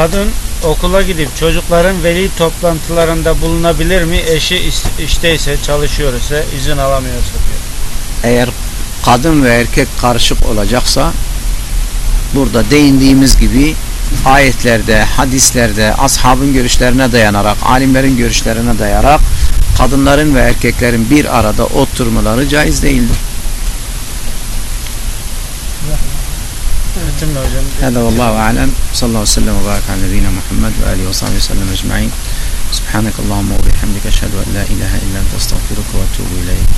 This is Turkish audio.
Kadın okula gidip çocukların veli toplantılarında bulunabilir mi? Eşi işteyse, çalışıyor ise, izin alamıyorsa diyor. Eğer kadın ve erkek karışık olacaksa burada değindiğimiz gibi ayetlerde, hadislerde, ashabın görüşlerine dayanarak, alimlerin görüşlerine dayanarak kadınların ve erkeklerin bir arada oturmaları caiz değildir. هذا والله أعلم. صلى الله وسلم وبارك على نبينا محمد وآله وصحبه وسلم أجمعين. سبحانك اللهم وبحمدك أشهد أن لا إله إلا أنت أستغفرك وأتوب إليك.